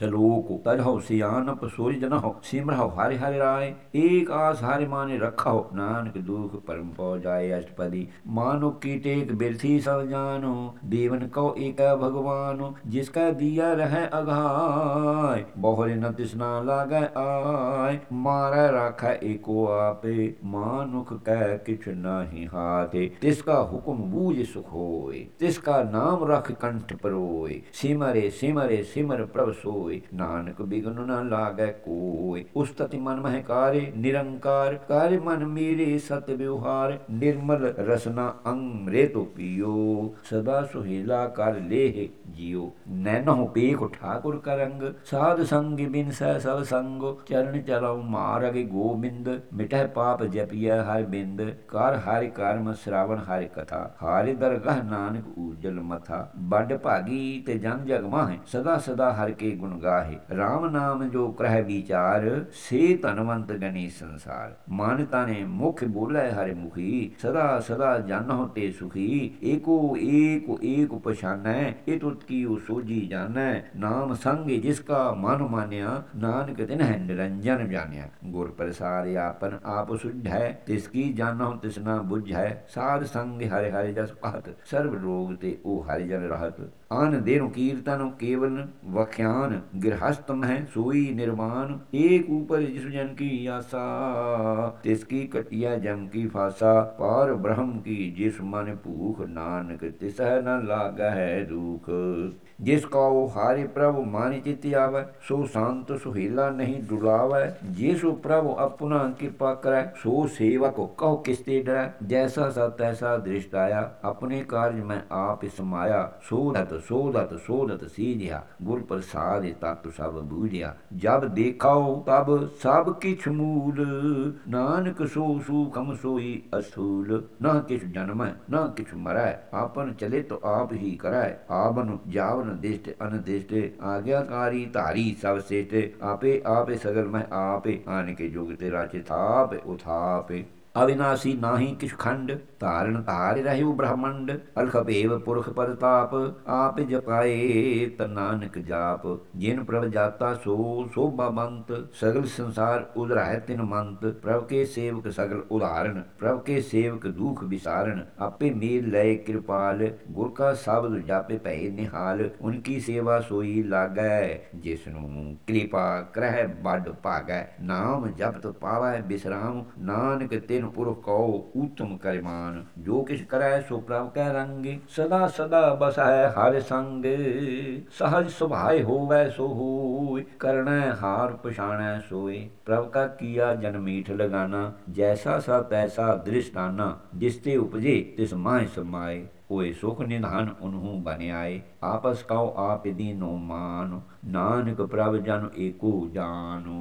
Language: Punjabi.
ਸਲੋਕ ਤਜਹੁ ਸਿਆਨਪ ਸੂਰਜ ਜਨਹੁ ਸਿਮਰਹੁ ਹਰਿ ਹਰਿ ਰਾਏ, ਏਕ ਆਸ ਹਰਿ ਮਾਨੇ ਰੱਖਹੁ ਨਾਨਕ ਦੁਖ ਪਰਮ ਪਉ ਜਾਏ ਅਸ਼ਟਪਦੀ। ਮਾਨੁ ਕੀ ਟੇਕ ਬਿਰਥੀ ਸਭ ਜਾਨੋ, ਦੇਵਨ ਕਉ ਏਕ ਭਗਵਾਨ, ਜਿਸ ਕਾ ਦੀਆ ਰਹਿ ਅਘਾਇ ਬਹੁਰੇ ਨ ਤਿਸਨਾ ਲਾਗੈ ਆਇ ਮਾਰੈ ਰਾਖੈ ਏਕੋ ਆਪੇ, ਮਾਨੁਖ ਕੈ ਕਿਛ ਨਾਹੀ ਹਾਥੇ, ਤਿਸ ਕਾ ਹੁਕਮ ਬੂਝ ਸੁਖ ਹੋਏ, ਤਿਸ ਕਾ ਨਾਮ ਰਖ ਕੰਠ ਪਰੋਏ, ਸਿਮਰੇ ਸਿਮਰੇ ਸਿਮਰ ਪ੍ਰਭ ਸੋਏ ਨਾਨਕ ਬਿਗਨ ਨਾ ਲਾਗੈ ਕੋਇ ਉਸਤਤਿ ਮਨ ਮਹਿ ਨਿਰੰਕਾਰ ਕਾਰੇ ਮਨ ਮੇਰੇ ਸਤ ਵਿਵਹਾਰ। ਨਿਰਮਲ ਰਸਨਾ ਅੰਮ੍ਰਿਤੁ ਪੀਓ। ਸਦਾ ਸੁਹੇਲਾ ਕਰ ਲੇਹ ਜਿਉ। ਨੈਨਹੁ ਪੇਖ ਠਾਕੁਰ ਕਰੰਗ। ਸਾਧ ਸੰਗ ਬਿਨ ਸਹਿ ਸਭ ਸੰਗੋ। ਚਰਨ ਚਲਾਉ ਮਾਰਗ ਗੋਬਿੰਦ। ਮਿਟਹਿ ਪਾਪ ਜਪਿਆ ਹਰ ਬਿੰਦ। ਕਰ ਹਰਿ ਕਰਮ, ਸ਼ਰਾਵਣ ਹਰਿ ਕਥਾ। ਹਰਿ ਦਰਗਹ ਨਾਨਕ ਊਜਲ ਮਥਾ। ਵੱਡ ਭਾਗੀ ਤੇ ਜਨ ਜਗ ਮਾਹੇ। ਸਦਾ ਸਦਾ ਹਰ ਕੇ ਗੁਣ ਗਾਹੇ। RAM ਨਾਮ ਜੋ ਕਰਹਿ ਵਿਚਾਰ, ਸੇ ਧਨਵੰਤ ਗਨੀ ਸੰਸਾਰ। ਮਨ ਤਾਨੇ ਮੁਖ ਬੋਲੇ ਹਰਿ ਮੁਖੀ, ਸਦਾ ਸਦਾ ਜਨਹੁ ਤੇ ਸੁਖੀ। ਏਕੋ ਏਕ ਏਕ ਪਛਾਨੈ, ਇਹ ਤੁਤ ਕੀ ਉਹ ਸੋਜੀ ਜਾਣੈ। ਨਾਮ ਸੰਗ ਜਿਸ ਕਾ ਮਨ ਮਾਨਿਆ, ਨਾਨਕ ਦਿਨ ਹੈ ਨਿਰੰਜਨ ਜਾਣਿਆ। ਗੁਰ ਪ੍ਰਸਾਦ ਆਪਨ ਆਪ ਸੁਝੈ, ਤਿਸ ਕੀ ਜਾਣਹੁ ਤਿਸਨਾ ਬੁਝੈ। ਸਾਧ ਸੰਗ ਹਰਿ ਹਰਿ ਜਸ ਕਹਤ ਸਰਬ ਰੋਗ ਤੇ ਉਹ ਹਰਿ ਜਨ ਰਹਤ। ਆਨ ਦੇਨੁ ਕੀਰਤਨ ਕੇਵਲ ਵਖਿਆਨ ਗ੍ਰਹਸਤ ਮਹਿ ਸੋਈ ਨਿਰਵਾਨ ਏਕ ਉਪਰ ਜਿਸ ਜਨ ਕੀ ਆਸਾ ਤਿਸ ਕੀ ਕਟਿਆ ਜਮ ਕੀ ਫਾਸਾ ਪਾਰ ਬ੍ਰਹਮ ਕੀ ਜਿਸ ਮਨ ਭੂਖ ਨਾਨਕ ਤਿਸ ਨ ਲਾਗੈ ਦੁਖ ਜਿਸ ਕਉ ਹਾਰੇ ਪ੍ਰਭ ਮਾਨਿ ਚਿਤ ਆਵੈ ਸੋ ਸੰਤ ਸੁਹੀਲਾ ਨਹੀਂ ਡੁਲਾਵੈ ਜਿਸੁ ਪ੍ਰਭ ਆਪਣਾ ਕਿਰਪਾ ਕਰੈ ਸੋ ਸੇਵਕ ਕਉ ਕਿਸਤੇ ਡਰੈ ਜੈਸਾ ਸਤ ਤੈਸਾ ਦ੍ਰਿਸ਼ਟ ਆਇਆ ਆਪਣੇ ਕਾਰਜ ਮੈਂ ਆਪ ਸਮਾਇਆ ਸੋਦਤ ਸੋਦਤ ਸੋਦਤ ਸੀਜਿਆ ਗੁਰ ਪ੍ਰਸਾਦ ਤਤ ਸਭ ਬੂਝਿਆ, ਜਬ ਦੇਖਾਓ ਤਬ ਸਭ ਕਿਛ ਮੂਲ। ਨਾਨਕ ਸੋ ਸੂਖਮ ਸੋਈ ਅਸੂਲ। ਨਾ ਕਿਛ ਜਨਮੈ, ਨਾ ਕਿਛ ਮਰੈ, ਆਪਨ ਚਲੇ ਤੋ ਆਪ ਹੀ ਕਰੈ। ਆਵਨ ਜਾਵਨ ਦਿਸ਼ਟ ਅਨਦਿਸ਼ਟ ਆਗਿਆਕਾਰੀ ਧਾਰੀ ਸਭ ਸੇਟ ਆਪੇ ਆਪੇ ਸਗਲ ਮੈਂ ਆਪੇ ਆਨ ਕੇ ਜੁਗ ਤੇ ਰਾਚੇ ਥਾਪ, ਉਥਾਪੇ। ਅਵਿਨਾਸੀ ਨਾਹੀ ਕਿਛ ਖੰਡ, ਧਾਰਨ ਧਾਰਿ ਰਹਿਉ ਬ੍ਰਹਮੰਡ ਅਲਖ ਪੁਰਖ ਪਰਤਾਪ, ਆਪ ਜਪਾਏ ਤਨਾਨਕ ਜਾਪ। ਜਿਨ ਪ੍ਰਭ ਜਾਤਾ ਸੋ ਸੋਭਾ ਸਗਲ ਸੰਸਾਰ ਉਧਰਾਇ ਤਿਨ ਮੰਤ। ਪ੍ਰਭ ਕੇ ਸੇਵਕ ਸਗਲ ਉਦਾਹਰਨ ਪ੍ਰਭ ਕੇ ਸੇਵਕ ਦੁਖ ਵਿਸਾਰਨ। ਆਪੇ ਮੇਲ ਲੈ ਕਿਰਪਾਲ, ਗੁਰ ਕਾ ਸ਼ਬਦ ਜਾਪੇ ਭੈ ਨਿਹਾਲ। ਉਨਕੀ ਸੇਵਾ ਸੋਈ ਲਾਗੈ, ਜਿਸ ਨੂੰ ਕਿਰਪਾ ਕਰਹਿ ਬੜ ਭਾਗੈ। ਨਾਮ ਜਪਤ ਪਾਵੈ ਬਿਸਰਾਮ, ਨਾਨਕ ਤੇ ਤਿਨ ਪੁਰਖ ਕਉ ਊਤਮ ਕਰਿਮਾਨ ਜੋ ਕਿਛ ਕਰੈ ਸੋ ਪ੍ਰਭ ਕੈ ਰੰਗੇ। ਸਦਾ ਸਦਾ ਬਸੈ ਹਰਿ ਸੰਗ। ਸਹਜ ਸੁਭਾਏ ਹੋਵੈ ਸੋ ਹੋਇ ਕਰਣੈ ਹਾਰ ਪਛਾਣੈ ਸੋਏ। ਪ੍ਰਭ ਕਾ ਕੀਆ ਜਨ ਮੀਠ ਲਗਾਨਾ, ਜੈਸਾ ਸਾ ਤੈਸਾ ਦ੍ਰਿਸ਼ਟਾਨਾ, ਜਿਸ ਤੇ ਉਪਜੇ ਤਿਸ ਮਾਹਿ ਸਮਾਏ। ਹੋਏ ਸੁਖ ਨਿਧਾਨ ਉਨਹੂ ਬਨਿਆਏ, ਆਪਸ ਕਉ ਆਪ ਦੀਨੋ ਮਾਨ। ਨਾਨਕ ਪ੍ਰਭ ਜਨ ਏਕੋ ਜਾਨੋ।